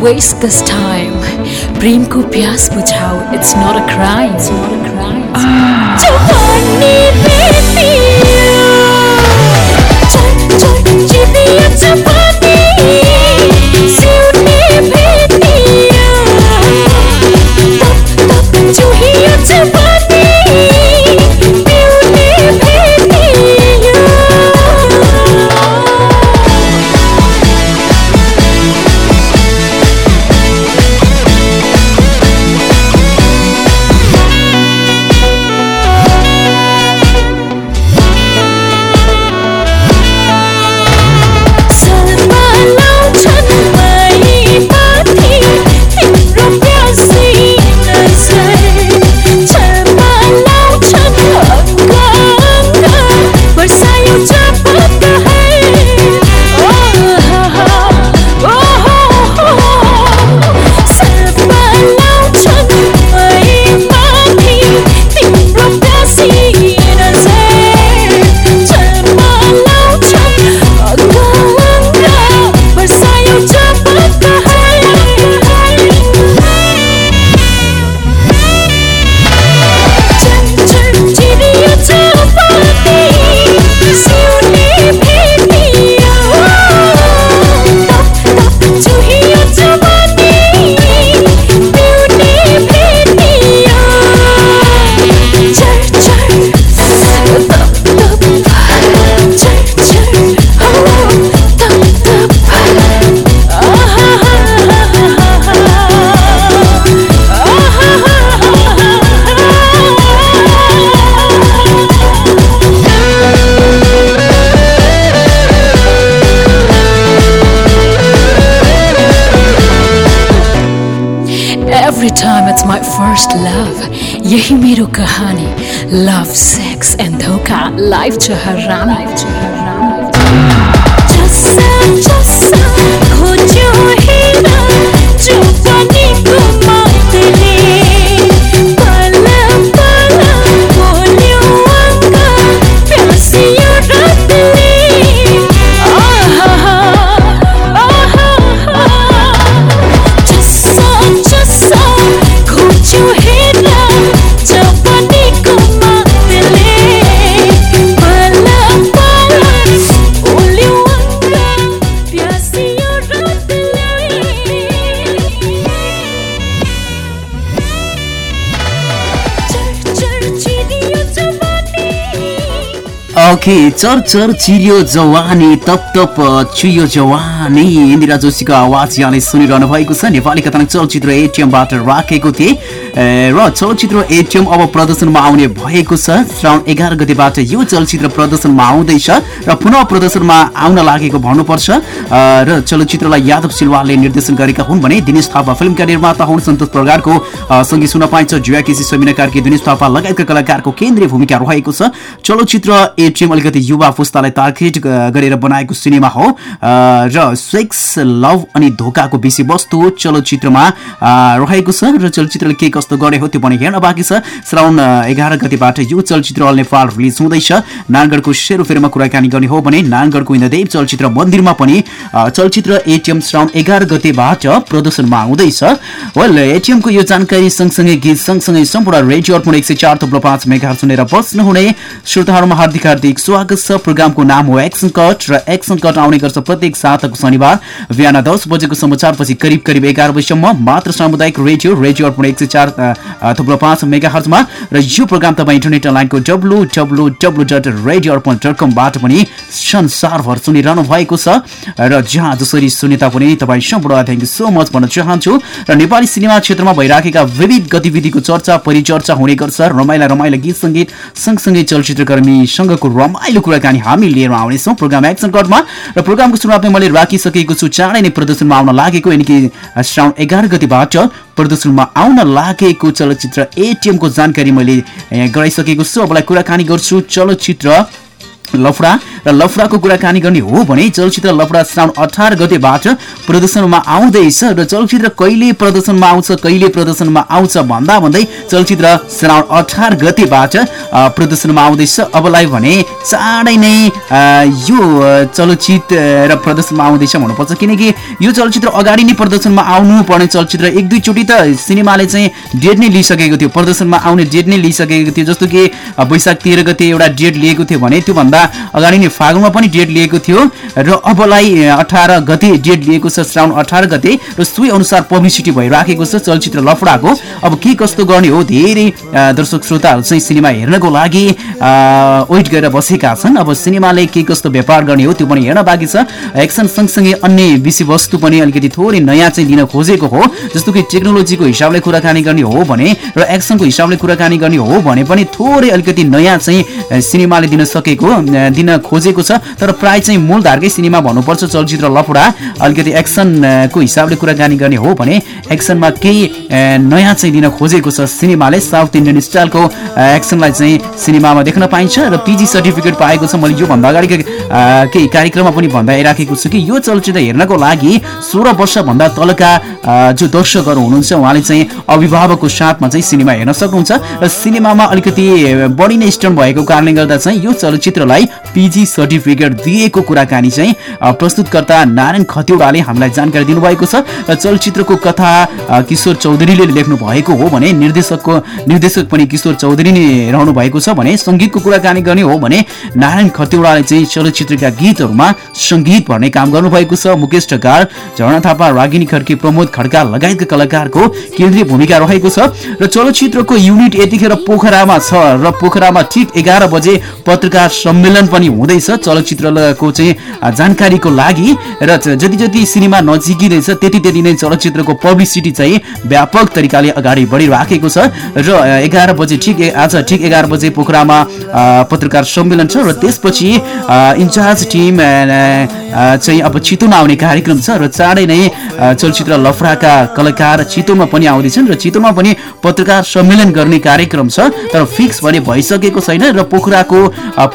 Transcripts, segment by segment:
waste this time. प्रेम को प्यास बुझाओ It's not a crime. It's not a crime. जवानी बेटी चल चल जिदिया जवानी सिउने बेटिया तब तब जुहिया जवानी पिउने Kahani, Love, Sex and hoka Life to Life okay cheer cheer cheerio जवानी तप तप चुयो जवानी इन्दिरा जोशीको आवाज यहाँले सुनिरहनु भएको छ नेपाली कथा चलचित्र एटिएमबाट राखेको थिएँ र चलचित्र एटिएम अब प्रदर्शनमा आउने भएको छ श्रावण एघार गतिबाट यो चलचित्र प्रदर्शनमा आउँदैछ र पुनः प्रदर्शनमा आउन लागेको भन्नुपर्छ र चलचित्रलाई यादव सिलवालले निर्देशन गरेका हुन् भने दिनेश थापा फिल्मका निर्माता हुन् सन्तोष प्रकारको सँगै सुन पाइन्छ जुवा केसी समिना कार्की दिनेश थापा लगायतका कलाकारको केन्द्रीय भूमिका रहेको छ चलचित्र एटिएम अलिकति युवा पुस्तालाई टार्गेट गरेर बनाएको सिनेमा हो र सेक्स लभ अनि धोकाको विषयवस्तु चलचित्रमा रहेको छ र चलचित्रले के कस्तो गर्ने हो त्यो पनि हेर्न बाँकी छ श्रावण एघार गतिबाट यो चलचित्र अल नेपाल रिलिज हुँदैछ नानगढको सेरोफेरोमा कुराकानी गर्ने हो भने नानगढको इन्द्रदेव चलचित्र मन्दिरमा पनि चलचित्र एटिएम श्रावण एघार गतेबाट प्रदर्शनमा आउँदैछ वेल एटिएमको यो जानकारी सँगसँगै गीत सँगसँगै सम्पूर्ण रेडियो अर्पण एक सय चार तब्लो पाँच मेघा सुनेर बस्नुहुने श्रोताहरूमा हार्दिक हार्दिक स्वागत छ प्रोग्रामको नाम हो एक्सन कट र एक्सन कट आउने गर्छ प्रत्येक साताको शनिबार बिहान दस बजेको समाचारपछि करिब करिब एघार बजीसम्म मात्र सामुदायिक रेडियो रेडियो अर्पण एक सय चार थुप्रो पाँच मेगा हर्चमा र यो प्रोग्राम तपाईँ इन्टरनेट लाइनको W W W dot radio Arpan dot कमबाट पनि संसारभर सुनिरहनु भएको छ र जहाँ जसरी सुने तापनि तपाईँ सम्पूर्ण थ्याङ्क यू सो मच भन्न चाहन्छु र नेपाली सिनेमा क्षेत्रमा भइराखेका विविध गतिविधिको चर्चा परिचर्चा हुने गर्छ रमाइला रमाइला गीत सङ्गीत सँगसँगै चलचित्रकर्मीसँगको रमाइलो कुराकानी हामी लिएर आउनेछौँ प्रोग्राम एक्सन कटमा र प्रोग्रामको सुरुवातमा मैले राखिसकेको छु चाँडै नै प्रदर्शनमा आउन लागेको यानि कि श्रावण एघार गतिबाट प्रदर्शनमा आउन लागेको सकेको चलचित्र एटिएमको जानकारी मैले गराइसकेको छु अबलाई कुराकानी गर्छु चलचित्र लफडा र लफडाको कुराकानी गर्ने हो भने चलचित्र लफडा श्रावण अठार गतेबाट प्रदर्शनमा आउँदैछ र चलचित्र कहिले प्रदर्शनमा आउँछ कहिले प्रदर्शनमा आउँछ भन्दा भन्दै चलचित्र श्रावण अठार गतेबाट प्रदर्शनमा आउँदैछ अबलाई भने चाँडै नै यो चलचित्र प्रदर्शनमा आउँदैछ भन्नुपर्छ किनकि यो चलचित्र अगाडि नै प्रदर्शनमा आउनुपर्ने चलचित्र एक दुईचोटि त सिनेमाले चाहिँ डेट नै लिइसकेको थियो प्रदर्शनमा आउने डेट नै लिइसकेको थियो जस्तो कि वैशाख तेह्र गते एउटा डेट लिएको थियो भने त्योभन्दा भन्दा अगाडि नै फागुनमा पनि डेट लिएको थियो र अबलाई अठार गते डेट लिएको छ श्रावण अठार गते र सोही अनुसार पब्लिसिटी भइराखेको छ चलचित्र लफडाको अब के कस्तो गर्ने हो धेरै दर्शक श्रोताहरू चाहिँ सिनेमा हेर्नको लागि वेट गरेर बसेका छन् अब सिनेमाले के कस्तो व्यापार गर्ने हो त्यो पनि हेर्न बाँकी छ एक्सन सँगसँगै अन्य विषयवस्तु पनि अलिकति थोरै नयाँ चाहिँ लिन खोजेको हो जस्तो कि टेक्नोलोजीको हिसाबले कुराकानी गर्ने हो भने र एक्सनको हिसाबले कुराकानी गर्ने हो भने पनि थोरै अलिकति नयाँ चाहिँ सिनेमाले दिन सकेको दिन खोजेको छ तर प्राय चाहिँ मूलधारकै सिनेमा भन्नुपर्छ चलचित्र लफडा अलिकति एक्सनको हिसाबले कुराकानी गर्ने हो भने एक्सनमा केही नयाँ चाहिँ दिन खोजेको छ सिनेमाले साउथ इन्डियन स्टाइलको एक्सनलाई चाहिँ सिनेमामा देख्न पाइन्छ र पिजी सर्टिफिकेट पाएको छ मैले योभन्दा अगाडिको केही कार्यक्रममा पनि भन्दै भन्दाइराखेको छु कि यो चलचित्र हेर्नको लागि सोह्र वर्षभन्दा तलका जो दर्शकहरू हुनुहुन्छ उहाँले चाहिँ अभिभावकको साथमा चाहिँ सिनेमा हेर्न सक्नुहुन्छ र सिनेमामा अलिकति बढी नै स्टन्ट भएको कारणले गर्दा चाहिँ यो चलचित्रलाई उहाँलाई पिजी सर्टिफिकेट दिएको कुराकानी चाहिँ प्रस्तुतकर्ता नारायण खतिवडाले हामीलाई जानकारी दिनुभएको छ र चलचित्रको कथा किशोर चौधरीले लेख्नु भएको हो भने निर्देशकको निर्देशक पनि किशोर चौधरी नै रहनु भएको छ भने सङ्गीतको कुराकानी गर्ने हो भने नारायण खतिवडाले चाहिँ चलचित्रका गीतहरूमा सङ्गीत भर्ने काम गर्नुभएको छ मुकेश ठकार झरणा थापा रागिनी खड्की प्रमोद खड्का लगायतका कलाकारको केन्द्रीय भूमिका रहेको छ र चलचित्रको युनिट यतिखेर पोखरामा छ र पोखरामा ठिक एघार बजे पत्रकार सम्मेलन सम्मेलन पनि हुँदैछ चलचित्रको चाहिँ जानकारीको लागि र जति जति सिनेमा नजिकिँदैछ त्यति त्यति नै चलचित्रको पब्लिसिटी चाहिँ व्यापक तरिकाले अगाडि बढिराखेको छ र एघार बजे ठिक आज ठिक एघार बजे पोखरामा पत्रकार सम्मेलन छ र त्यसपछि इन्चार्ज टिम चाहिँ अब चितोमा आउने कार्यक्रम छ र चाँडै नै चलचित्र लफडाका कलाकार चितोमा पनि आउँदैछन् र चितोमा पनि पत्रकार सम्मेलन गर्ने कार्यक्रम छ तर फिक्स भने भइसकेको छैन र पोखराको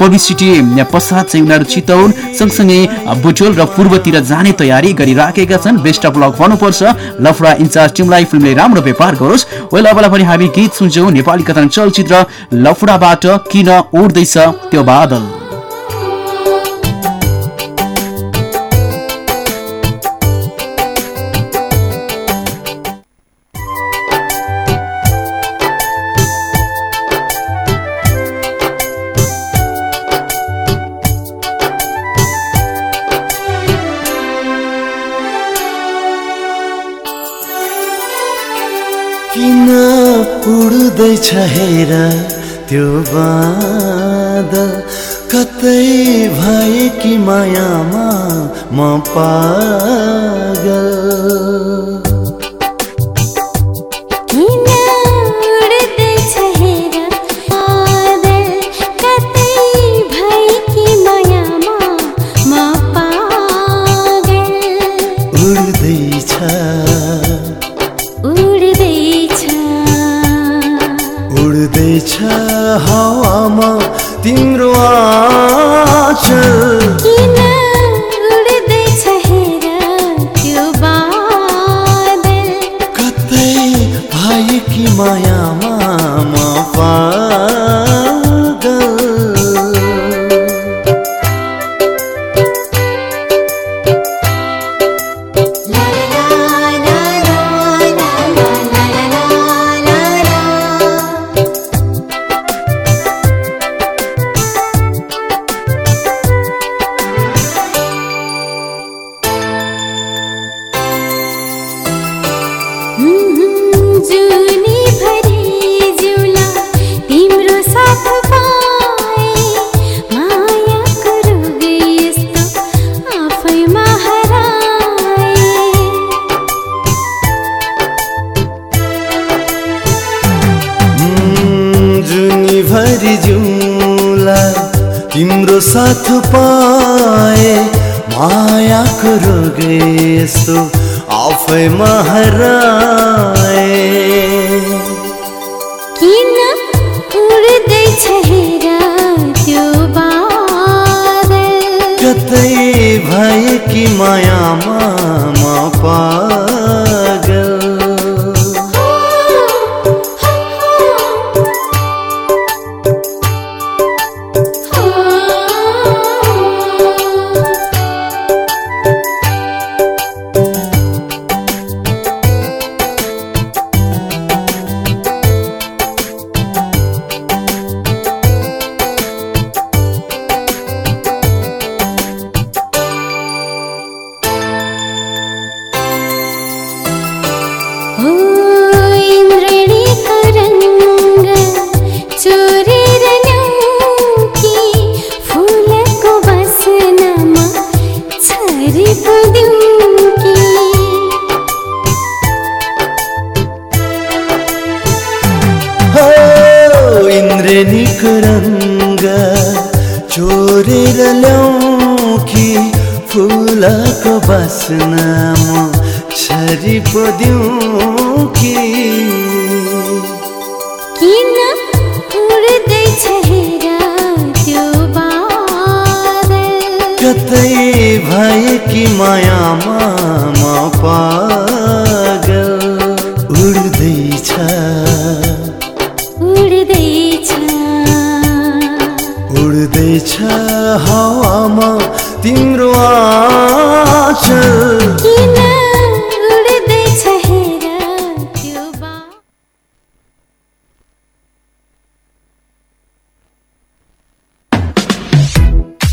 पब्लिसिटी थिए पश्चात चाहिँ उनीहरू चितौन सँगसँगै बुटोल र पूर्वतिर जाने तयारी गरिराखेका छन् बेस्ट अफ लक भन्नुपर्छ लफडा इन्चार्ज टिमलाई फिल्मले राम्रो व्यापार गरोस् वेल अबलाई पनि हामी गीत सुन्छौँ नेपाली कथन चलचित्र लफडाबाट किन उड्दैछ त्यो बादल किन उड्दैछ हेर त्यो बादल कतै भए कि मायामा म पागल हावामा तिम्रो आँच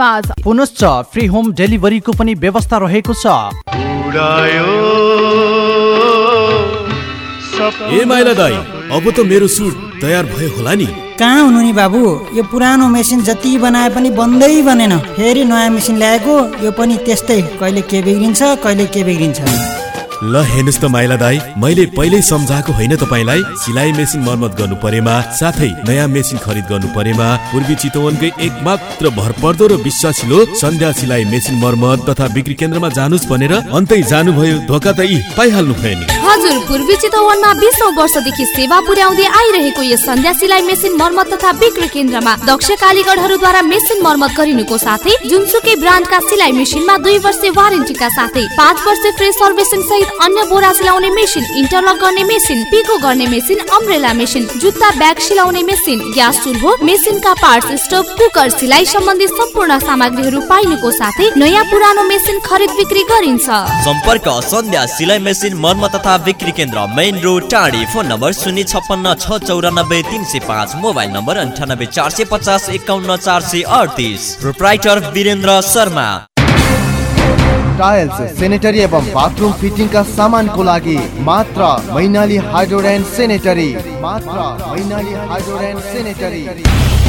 पाँच पुनश्च फ्री होम डेलिभरीको पनि व्यवस्था रहेको छ माइला दाई अब त मेरो सुट तयार भयो होला नि कहाँ हुनु नि बाबु यो पुरानो मेसिन जति बनाए पनि बन्दै बनेन फेरि नयाँ मेसिन ल्याएको यो पनि त्यस्तै कहिले के बिग्रिन्छ कहिले के बिग्रिन्छ ल हेर्नुहोस् त माइला दाई मैले पहिल्यै सम्झाएको होइन तपाईँलाई सिलाइ मेसिन मर्मत गर्नु परेमा साथै नयाँ मेसिन खरिद गर्नु परेमा पूर्वी चितवनकै एक मात्र भरपर्दो र विश्वासिलो सन्ध्या सिलाइ मेसिन मर्मत तथा बिक्री केन्द्रमा जानुहोस् भनेर अन्तै जानुभयो धोका त यी पाइहाल्नु भयो नि हजुर पूर्वी चितवनमा बिसौँ वर्षदेखि सेवा पुर्याउँदै आइरहेको यस सिलाइ मेसिन मर्मत तथा बिक्री केन्द्रमा दक्ष कालीगढहरूद्वारा मेसिन मर्मत गरिनुको साथै जुनसुकै ब्रान्डका सिलाइ मेसिनमा दुई वर्ष वारेन्टीका साथै पाँच वर्ष फ्री सर्भिसिङ सहित अन्य बोरा सिलाउने मेसिन इन्टरलक गर्ने मेसिन पिको गर्ने मेसिन अम्ब्रेला मेसिन जुत्ता ब्याग सिलाउने मेसिन ग्यास चुल्हो मेसिनका पार्ट स्टोभ कुकर सिलाइ सम्बन्धी सम्पूर्ण सामग्रीहरू पाइनुको साथै नयाँ पुरानो मेसिन खरिद बिक्री गरिन्छ सम्पर्क सन्ध्या सिलाइ मेसिन मर्मत तथा बिक्री केन्द्र मेन रोड टाढी फोन नम्बर शून्य छप्पन्न छ चौरानब्बे तिन सय पाँच मोबाइल नम्बर अन्ठानब्बे चार सय पचास एकाउन्न चार सय अडतिस proprietor Birendra Sharma tiles sanitary एवं बाथरूम फिटिङका सामानको लागि मात्र Mainali hydro and sanitary Mainali hydro and sanitary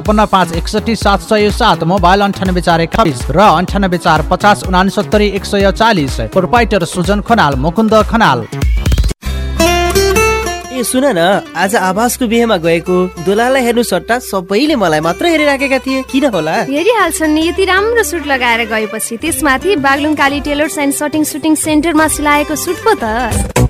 छप्पन्न पाँच एकसठी सात सय सात मोबाइल अन्ठानब्बे चार एक्काइस र अन्ठानब्बे चार पचास उनासत्तरी एक सय चालिस प्रोपाइटर सुजन खनाल मुकुन्द खनाल ए सुन न आज आवासको बिहेमा गएको दुलालाई हेर्नु सट्टा सबैले मलाई मात्र हेरिराखेका थिए किन होला हेरिहाल्छन् नि यति राम्रो सुट लगाएर गएपछि त्यसमाथि Baglung Kali tailors and shirting suiting सेन्टरमा सिलाएको सुट पो त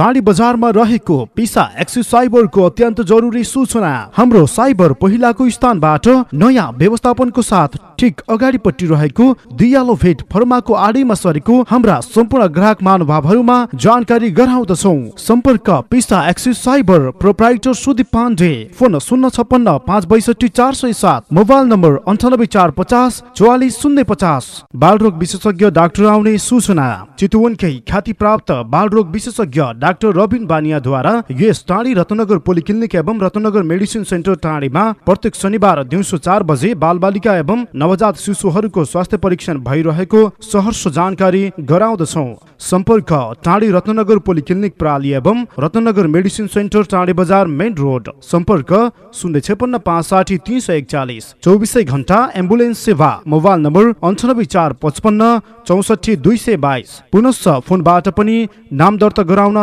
टाढी बजारमा रहेको पिसा एक्सिस साइबरको अत्यन्त जरुरी सूचना हाम्रो साइबर पहिलाको स्थानबाट नयाँ व्यवस्थापनको साथ ठिक अगाडिपट्टि रहेको दियालो भेट फर्माको आडीमा सरेको हाम्रा सम्पूर्ण ग्राहक महानुभावहरूमा जानकारी गराउँदछौ सम्पर्क पिसा Axis cyber proprietor Sudeep Pandey phone शून्य छप्पन्न पाँच बैसठी चार सय सात मोबाइल नम्बर अन्ठानब्बे चार पचास चौवालिस शून्य पचास बालरोग विशेषज्ञ डाक्टर आउने सूचना चितवनकै ख्याति प्राप्त बालरोग विशेषज्ञ डाक्टर डाक्टर रबिन बानियाद्वारा यस टाँडी रत्नगर पोलिक्लिनिक एवं रत्नगर मेडिसिन सेन्टर टाँडीमा प्रत्येक शनिबार दिउँसो चार बजे बालबालिका एवं नवजात शिशुहरूको स्वास्थ्य परीक्षण भइरहेको सहर्ष जानकारी गराउँदछौ सम्पर्क टाँडी रत्नगर पोलिक्लिनिक प्राली एवं रत्नगर मेडिसिन सेन्टर टाँडी बजार मेन रोड सम्पर्क शून्य छेपन्न पाँच साठी तिन सय एकचालिस चौबिसै घण्टा एम्बुलेन्स सेवा मोबाइल नम्बर अन्ठानब्बे चार पचपन्न चौसठी दुई सय बाइस पुनश फोनबाट पनि नाम दर्ता गराउन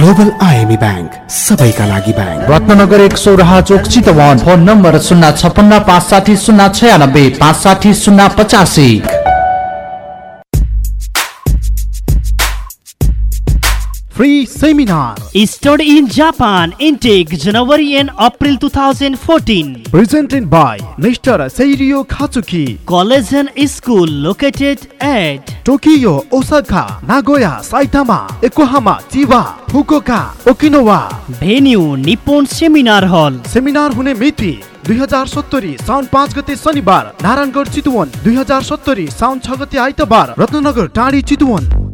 ग्लोबल आइएमी ब्याङ्क सबैका लागि ब्याङ्क रत्नगर एक सोराहा चोक चितवन फोन नम्बर शून्य छपन्न पाँच साठी शून्य छयानब्बे पाँच साठी शून्य पचासी free seminar. Study in Japan. Intake January and April 2014. Presented by Mr. Seiryo Katsuki. College and school located at Tokyo, Osaka, Nagoya, Saitama, Yokohama, Chiba, Fukuoka, Okinawa. Venue Nippon Seminar Hall. Seminar हुने मिति दुई हजार सत्तरी साउन पाँच गते शनिबार नारायणगढ चितवन दुई हजार सत्तरी साउन छ गते आइतबार रत्नगर टाढी Chitwan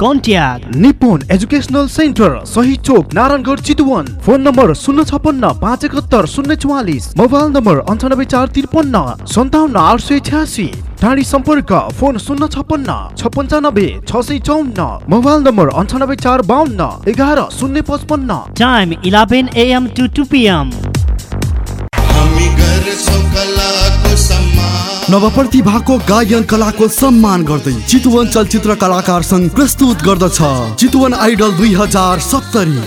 contact Nippon educational centre सही चोक नारायणगढ चितवन फोन नम्बर शून्य छपन्न पाँच एकहत्तर शून्य चौवालिस मोबाइल नम्बर अन्ठानब्बे चार त्रिपन्न सन्ताउन्न आठ सय छ्यासी टाढी सम्पर्क फोन शून्य छपन्न छपन्चानब्बे छ सय चौन्न मोबाइल नम्बर अन्ठानब्बे चार बाहन्न एघार शून्य पचपन्न time eleven AM to two PM नवप्रतिभाको गायन कलाको सम्मान गर्दै चितवन चलचित्र कलाकार सङ्घ प्रस्तुत गर्दछ चितवन आइडल दुई हजार सत्तरी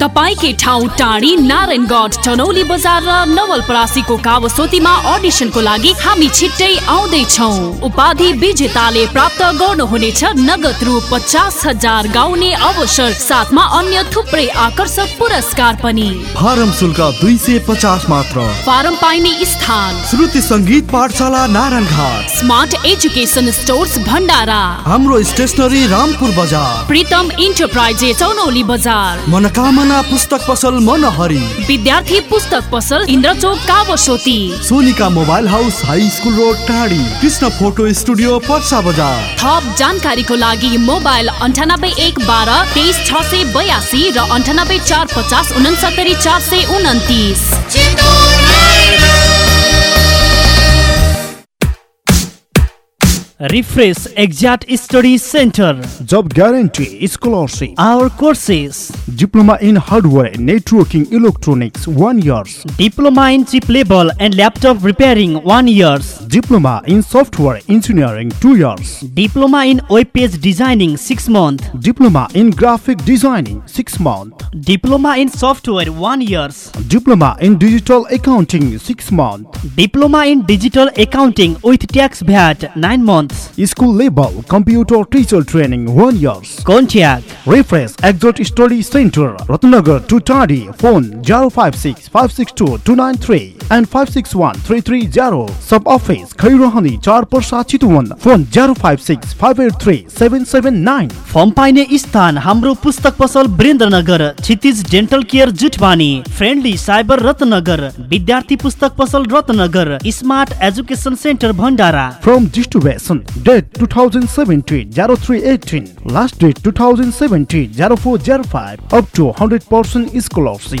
तपाईँकै ठाउँ टाढी नारायणगढ टनौली बजार र नवलपरासीको कावसोतीमा अडिसनको लागि हामी छिट्टै आउँदैछौ उपाधि विजेताले प्राप्त गर्नुहुनेछ नगद रु पचास हजार गाउने अवसर साथमा अन्य थुप्रै आकर्षक पुरस्कार पनि फारम शुल्क दुई सय पचास मात्र फारम पाइने स्थान Shruti Sangeet Pathshala Narayan smart education store भण्डारा हाम्रो स्टेसनरी रामपुर बजार प्रितम इन्टरप्राइजेस चनौली बजार मनोकामना सपना पुस्तक पसल मनहरी विद्यार्थी पुस्तक पसल Indrachok Kawasoti Sonika mobile house high school road टाढी कृष्ण फोटो स्टुडियो पर्सा बजार थप जानकारीको लागि मोबाइल अन्ठानब्बे एक बाह्र तेइस छ सय बयासी र अन्ठानब्बे चार पचास उनसत्तरी चार सय उन्तिस refresh exact study center job guarantee scholarship our courses diploma in hardware networking electronics 1 years diploma in chip label and laptop repairing 1 years diploma in software engineering 2 years diploma in web designing 6 month diploma in graphic designing 6 month diploma in software 1 years diploma in digital accounting 6 month diploma in digital accounting with tax vat 9 month school level computer teacher training one years contact refresh exact study centre Ratnanagar two Tadi phone zero five and five sub office Khairahani चार पर्सा चितुवन phone zero five form पाइने स्थान हाम्रो पुस्तक पसल Birendranagar Kshitij dental care जुटवानी friendly cyber Ratnanagar विद्यार्थी पुस्तक पसल Ratnanagar smart education centre Bhandara from distribution Date 2017-03-18, last date 2017-04-05, up to 100% scholarship.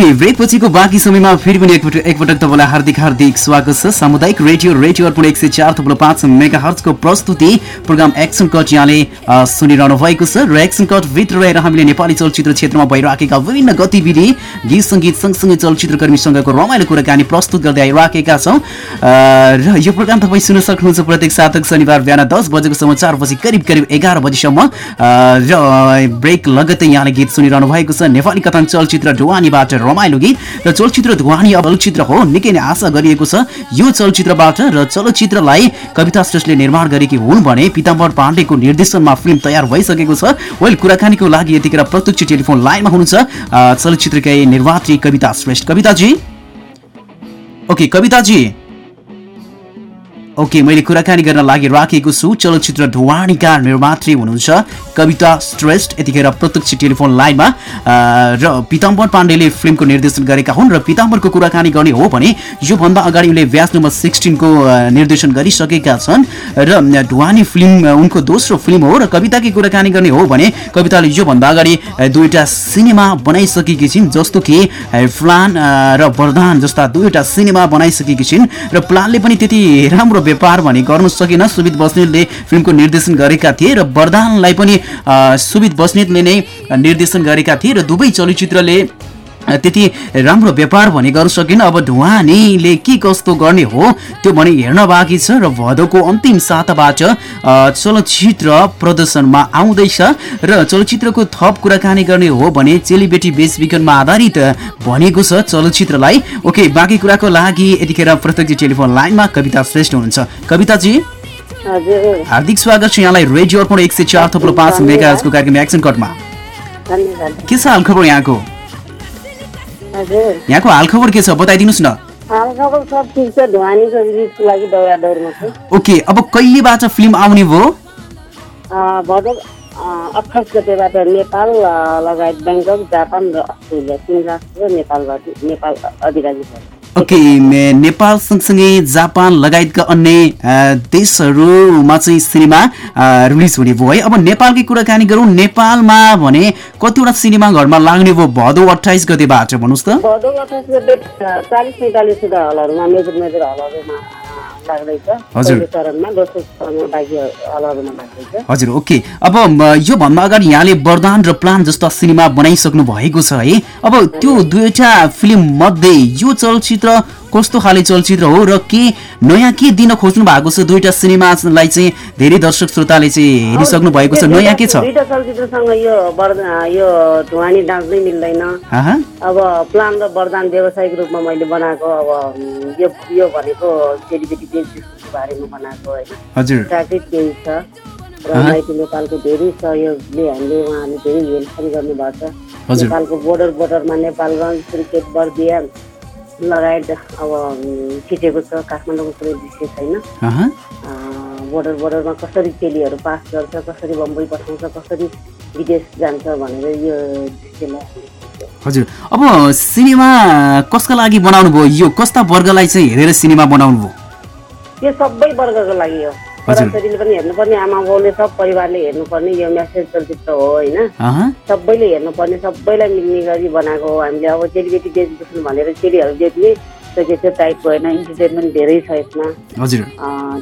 Okay brake पछिको बाँकी समयमा फेरि पनि एकपटक एकपटक तपाईँलाई हार्दिक हार्दिक स्वागत छ सामुदायिक रेडियो रेडियो अर्पण एक सय चार थप्लो पाँच मेगा हर्चको प्रस्तुति प्रोग्राम एक्सन कट यहाँले सुनिरहनु भएको छ र एक्सन कट भित्र रहेर हामीले नेपाली चलचित्र क्षेत्रमा भइराखेका विभिन्न गतिविधि गीत सङ्गीत सँगसँगै चलचित्रकर्मीसँगको रमाइलो कुराकानी प्रस्तुत गर्दै आइराखेका छौँ र यो प्रोग्राम तपाईँ सुन्न सक्नुहुन्छ प्रत्येक साथक शनिबार बिहान दस बजेको बजी करिब करिब एघार बजीसम्म र ब्रेक लगतै यहाँले गीत सुनिरहनु भएको छ नेपाली कथन चलचित्र ढुवानीबाट रमाइलो गीत र चलचित्र ध्वानी अब चलचित्र हो निकै नै आशा गरिएको छ यो चलचित्रबाट र चलचित्रलाई कविता श्रेष्ठले निर्माण गरेकी हुन् भने पिताम्बर पाण्डेको निर्देशनमा फिल्म तयार भइसकेको छ वेल कुराकानीको लागि यतिखेर प्रत्यक्ष टेलिफोन लाइनमा हुनुहुन्छ चलचित्रकै निर्मात्री कविता श्रेष्ठ कविताजी ओके कविताजी ओके मैले कुराकानी गर्न लागि राखेको छु चलचित्र ढुवानीका निर्मात्री हुनुहुन्छ कविता श्रेष्ठ यतिखेर प्रत्यक्ष टेलिफोन लाइनमा र पिताम्बर पाण्डेले फिल्मको निर्देशन गरेका हुन् र पिताम्बरको कुराकानी गर्ने हो भने योभन्दा अगाडि उनले व्यास नम्बर सिक्सटिनको निर्देशन गरिसकेका छन् र ढुवानी फिल्म उनको दोस्रो फिल्म हो र कविताकै कुराकानी गर्ने हो भने कविताले योभन्दा अगाडि दुईवटा सिनेमा बनाइसकेकी छिन् जस्तो कि प्लान र वरदान जस्ता दुईवटा सिनेमा बनाइसकेकी छिन् र प्लानले पनि त्यति राम्रो व्यापार भने गर्नु सकेन सुबित बस्नेतले फिल्मको निर्देशन गरेका थिए र वरदानलाई पनि सुबित बस्नेतले नै निर्देशन गरेका थिए र दुवै चलचित्रले त्यति राम्रो व्यापार भने गर्न सकेन अब ढुवानीले के कस्तो गर्ने हो त्यो भने हेर्न बाँकी छ र भदौको अन्तिम साताबाट चलचित्र प्रदर्शनमा आउँदैछ र चलचित्रको थप कुराकानी गर्ने हो भने चेलीबेटी बेचबिखनमा आधारित भनेको छ चलचित्रलाई ओके बाँकी कुराको लागि यतिखेर प्रत्यक्ष टेलिफोन लाइनमा कविता श्रेष्ठ हुनुहुन्छ कविताजी हार्दिक स्वागत छ यहाँलाई रेडियो अर्पण एक सय चार थप्लो पाँच मेगा कार्यक्रम एक्सन कटमा के छ हाल खबर यहाँको यहाँको हालखबर के छ बताइदिनुहोस् न ओके अब कहिलेबाट फिल्म आउने भयो अठाइस गतेबाट नेपाल लगायत बेङ्गक जापान र अस्ट्रेलिया तिन राष्ट्र नेपालबाट नेपाल अधिराजी ओके नेपाल सँगसँगै जापान लगायतका अन्य देशहरूमा चाहिँ सिनेमा रिलिज हुने भयो है अब नेपालकै कुराकानी गरौँ नेपालमा भने कतिवटा सिनेमा घरमा लाग्ने भयो भदौ अठाइस गतेबाट भन्नुहोस् त गते हलहरूमा मेजर हजुर ओके अब यो योभन्दा अगाडि यहाँले वरदान र प्लान जस्ता सिनेमा बनाइसक्नु भएको छ है अब त्यो दुईवटा फिल्म मध्ये यो चलचित्र चलचित्र कस्तो खाले चलचित्र हो र के नयाँ के दिन खोज्नु भएको छ दुईटा सिनेमालाई चाहिँ धेरै दर्शक श्रोताले चाहिँ हेरिसक्नु भएको छ नयाँ के छ दुईटा चलचित्रसँग यो यो ढुवानी डाँच्नै मिल्दैन अब प्लान र वरदान व्यावसायिक रूपमा मैले बनाएको अब यो यो भनेको केटीकेटी जेन्ट्सको बारेमा बनाएको होइन हजुर चेन्ज छ र माइती नेपालको धेरै सहयोगले हामीले उहाँहरूले धेरै हेल्प पनि गर्नुभएको छ नेपालको बोर्डर बोर्डरमा नेपालगञ्ज क्रिकेट बर्दिया लगायत अब खिचेको छ काठमाडौँको कुनै दृश्य छैन बोर्डर बोर्डरमा कसरी चेलीहरू पास गर्छ कसरी बम्बई पठाउँछ कसरी विदेश जान्छ भनेर यो दृश्यलाई हजुर अब सिनेमा कसका लागि बनाउनु भयो यो कस्ता वर्गलाई चाहिँ हेरेर सिनेमा बनाउनु भयो यो सबै वर्गको लागि हो छोराछोरीले पनि हेर्नुपर्ने आमा बाउले सब परिवारले हेर्नुपर्ने यो म्यासेज चलचित्र हो होइन सबैले हेर्नुपर्ने सबैलाई मिल्ने गरी बनाएको हो हामीले अब चेलीबेटी डेजुकेसन भनेर चेलीहरू बेच्ने त्यो टाइपको होइन इन्टरटेनमेन्ट धेरै छ यसमा हजुर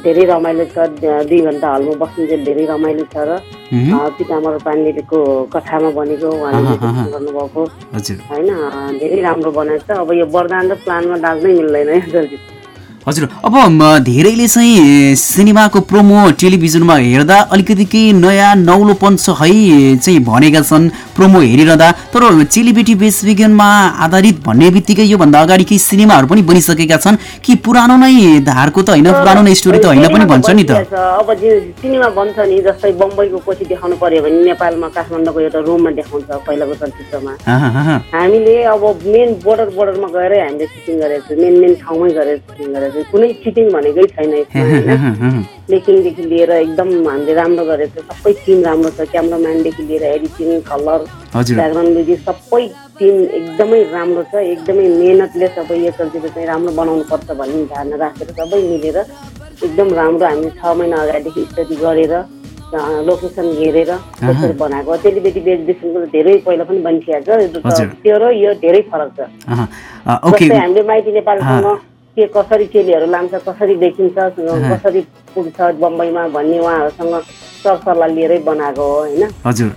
धेरै रमाइलो छ दुई घन्टा हलमा बस्नु चाहिँ धेरै रमाइलो छ र पितामर पाण्डेको कथामा बनेको उहाँले गर्नुभएको होइन धेरै राम्रो बनाएको छ अब यो वरदान र प्लानमा डाल्नै मिल्दैन चलचित्र हजुर अब धेरैले चाहिँ सिनेमाको प्रोमो टेलिभिजनमा हेर्दा अलिकति केही नयाँ नौलोपन छ है चाहिँ भनेका छन् प्रोमो हेरिरहँदा तर चेलीबेटी बेसविज्ञानमा आधारित भन्ने बित्तिकै योभन्दा अगाडि केही सिनेमाहरू पनि बनिसकेका छन् कि पुरानो नै धारको त होइन पुरानो नै स्टोरी त होइन पनि भन्छ नि त अब सिनेमा भन्छ नि जस्तै बम्बईको कोसी देखाउनु पर्यो भने नेपालमा काठमाडौँको एउटा रोममा देखाउँछ पहिलाको चलचित्रमा हामीले अब मेन बोर्डर बोर्डरमा गएरै हामीले सुटिङ गरेको छौँ मेन मेन ठाउँमै गरेर सुटिङ गरेको हजुर कुनै चिटिङ भनेकै छैन यसमा लिएर एकदम हामीले राम्रो गरेको छ सबै टिम राम्रो छ क्यामराम्यानदेखि लिएर एडिटिङ कलर ब्याकग्राउन्ड सबै टिम एकदमै राम्रो छ एकदमै मेहनतले सबै यो चलचित्र चाहिँ राम्रो पर्छ भन्ने धारणा राखेर सबै मिलेर एकदम राम्रो हामीले छ महिना अगाडिदेखि स्टडी गरेर लोकेसन हेरेर त्यसरी बनाएको बेटी बेचदेखिको धेरै पहिला पनि बनिसकेको छ त्यो र यो धेरै फरक छ हामीले माइती नेपालसँग के कसरी चेलीहरू लान्छ कसरी देखिन्छ कसरी पुग्छ बम्बईमा भन्ने उहाँहरूसँग सरसल्लाह लिएरै बनाएको हो होइन हजुर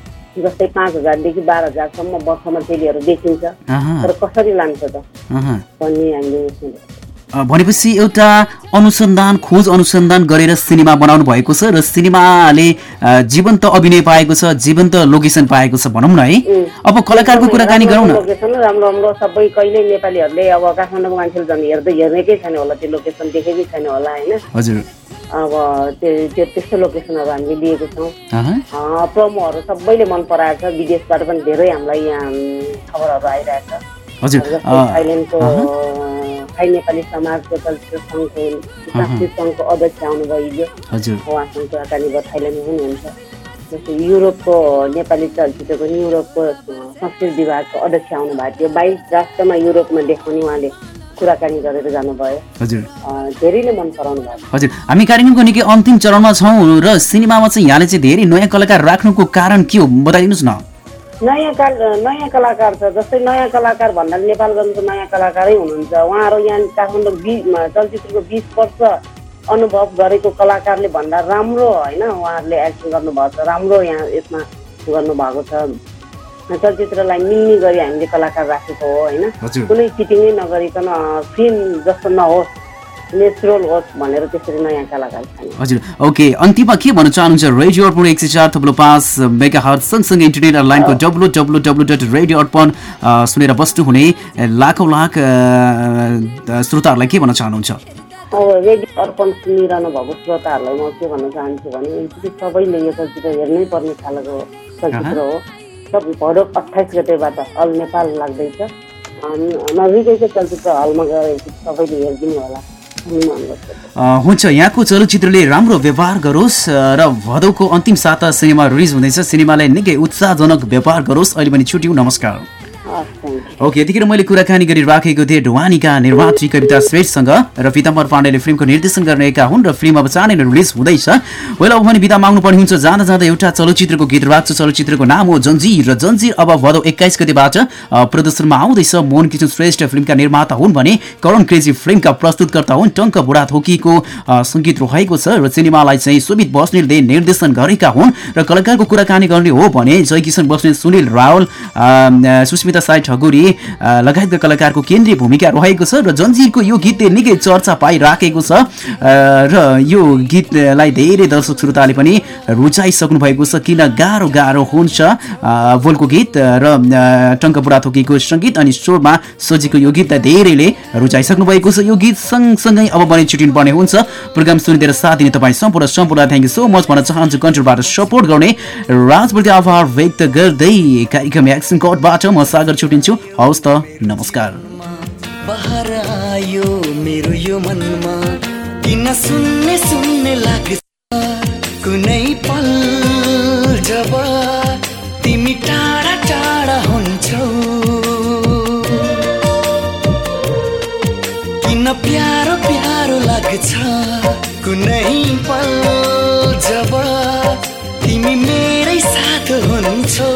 जस्तै पाँच हजारदेखि बाह्र हजारसम्म वर्षमा चेलीहरू देखिन्छ तर कसरी लान्छ त भन्ने हामीले भनेपछि एउटा अनुसन्धान खोज अनुसन्धान गरेर सिनेमा बनाउनु भएको छ र सिनेमाले जीवन्त अभिनय पाएको छ जीवन्त लोकेसन पाएको छ भनौँ न है अब कलाकारको कुराकानी गरौँ न राम्रो राम्रो सबै कहिले नेपालीहरूले अब काठमाडौँको मान्छेले झन् हेर्दै हेर्नेकै छैन होला त्यो लोकेसन देखेकै छैन होला होइन हजुर अब त्यो त्यस्तो लोकेसनहरू हामीले लिएको छौँ प्रोमोहरू सबैले मन पराएको छ विदेशबाट पनि धेरै हामीलाई यहाँ खबरहरू आइरहेको छ थाइल्यान्डको स्थायी नेपाली समाज चलचित्र सङ्घको संस्कृत सङ्घको अध्यक्ष आउनुभयो हिजो उहाँसँग कुराकानी भयो थाइल्यान्ड हुनुहुन्छ जस्तो युरोपको नेपाली चलचित्रको युरोपको संस्कृत विभागको अध्यक्ष आउनुभएको थियो बाइस राष्ट्रमा युरोपमा देखाउने उहाँले कुराकानी गरेर जानुभयो हजुर धेरै नै मन पराउनु भयो हजुर हामी कार्यक्रमको निकै अन्तिम चरणमा छौँ र सिनेमामा चाहिँ यहाँले चाहिँ धेरै नयाँ कलाकार राख्नुको कारण के हो बताइदिनुहोस् न नयाँ काल नयाँ कलाकार छ जस्तै नयाँ कलाकार भन्नाले नेपालगञ्जको नयाँ कलाकारै हुनुहुन्छ उहाँहरू यहाँ काठमाडौँ बि चलचित्रको बिस वर्ष अनुभव गरेको कलाकारले भन्दा राम्रो होइन उहाँहरूले एक्टिङ गर्नुभएको छ राम्रो यहाँ यसमा गर्नुभएको छ चलचित्रलाई मिल्ने गरी हामीले कलाकार राखेको हो होइन कुनै चिटिङै नगरिकन फिल्म जस्तो नहोस् नेचुरल होस् भनेर त्यसरी नयाँ कलाकार हजुर ओके अन्तिममा के भन्न चाहनुहुन्छ रेडियो अर्पण एक सय चार थप्लो पाँच मेगा हर्ट सँगसँगै इन्टरनेट लाइनको W W W dot radio Arpan सुनेर बस्नुहुने लाखौँ लाख श्रोताहरूलाई के भन्न चाहनुहुन्छ अब रेडियो अर्पण सुनिरहनु भएको श्रोताहरूलाई म के भन्न चाहन्छु भने सबैले यो चलचित्र हेर्नै पर्ने खालको चलचित्र हो सब भरो अठाइस गतेबाट अल नेपाल लाग्दैछ नजिकैको चलचित्र हलमा गएर सबैले हेरिदिनु होला हुन्छ यहाँको चलचित्रले राम्रो व्यवहार गरोस् र भदौको अन्तिम साता सिनेमा रिलिज हुँदैछ सिनेमालाई निकै उत्साहजनक व्यवहार गरोस् अहिले पनि छुट्यौँ नमस्कार ओके यतिखेर मैले कुराकानी गरिराखेको थिएँ ढुवानीका निर्वाची कविता श्रेष्ठसँग र पिताम्बर पाण्डेले फिल्मको निर्देशन गरिरहेका हुन् र फिल्म अब चाँडै नै रिलिज हुँदैछ होइन अब भने बिदा माग्नु पर्ने हुन्छ जाँदा जाँदा एउटा चलचित्रको गीत राख्छु चलचित्रको नाम हो जन्जिर र जन्जिर अब भदौ एक्काइस गतिबाट प्रदर्शनमा आउँदैछ मोहन किशन श्रेष्ठ फिल्मका निर्माता हुन् भने करण क्रेजी फिल्मका प्रस्तुतकर्ता हुन् टङ्क बुढा थोकीको सङ्गीत रहेको छ र सिनेमालाई चाहिँ सुमित बस्नेलले निर्देशन गरेका हुन् र कलाकारको कुराकानी गर्ने हो भने जयकिशन बस्नेल सुनिल रावल सुस्मिता साई ठगुरी लगायतका कलाकारको केन्द्रीय भूमिका रहेको छ र जन्जिरको यो गीतले निकै चर्चा पाइराखेको छ र यो गीतलाई धेरै दर्शक श्रोताले पनि रुचाइसक्नु भएको छ किन गाह्रो गाह्रो हुन्छ बोलको गीत र टङ्क बुढाथोकीको सङ्गीत अनि स्वरमा सोजीको यो गीतलाई धेरैले रुचाइसक्नु भएको छ यो गीत सँगसँगै अब भने छुटिनु पर्ने हुन्छ प्रोग्राम सुनिदिएर साथ दिने तपाईँ सम्पूर्ण सम्पूर्ण थ्याङ्क यू सो मच भन्न चाहन्छु कन्ट्रोलबाट सपोर्ट गर्ने राजप्रति आभार व्यक्त गर्दै कार्यक्रम एक्सन कोटबाट म सागर छुटिन्छु गर्छु हवस् त नमस्कार आयो मेरो यो मनमा किन सुन्ने सुन्ने लाग्छ कुनै पल जब तिमी टाढा टाढा हुन्छौ किन प्यारो प्यारो लाग्छ कुनै पल जब तिमी मेरै साथ हुन्छौ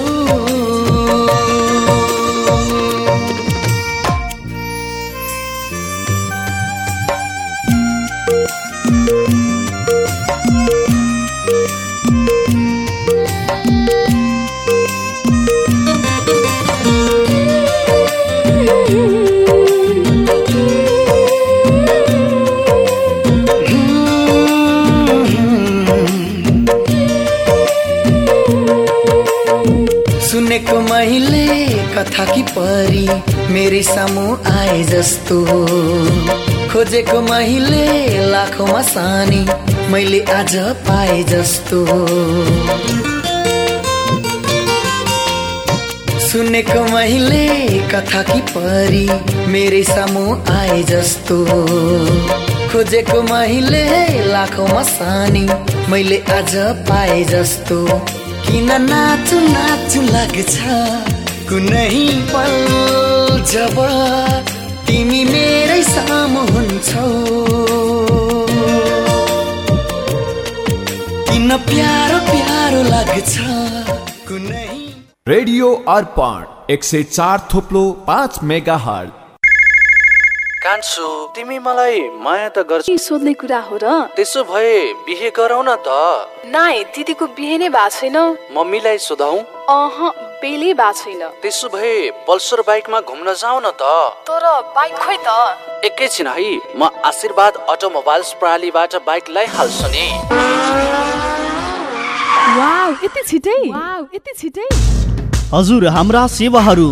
कथा कि परी मेरो सामु आए जस्तो खोजेको मैले लाखौँमा सानी मैले आज पाए जस्तो सुनेको मैले कथा कि परी मेरो सामु आए जस्तो खोजेको मैले लाखौँमा सानी मैले आज पाए जस्तो किन नाचु नाचु लाग्छ कुनै पल जब तिमी मेरै सामु हुन्छौ किन प्यारो प्यारो लाग्छ कुनै रेडियो अर्पण एक सय चार थोप्लो पाँच मेगा हर्ट कान्छु तिमी मलाई माया त गर्छ सोध्ने कुरा हो र त्यसो भए बिहे गराउन न त नाइ दिदीको बिहे नै भएको छैन मम्मीलाई सोधौ अह बेलै भएको छैन त्यसो भए पल्सर बाइकमा घुम्न जाऊ न त तर बाइक खोइ त एकैछिन है म आशीर्वाद अटोमोबाइल्स प्रणालीबाट बाइक लैहाल्छु नि वाउ यति छिटै वाउ यति छिटै हजुर हाम्रा सेवाहरू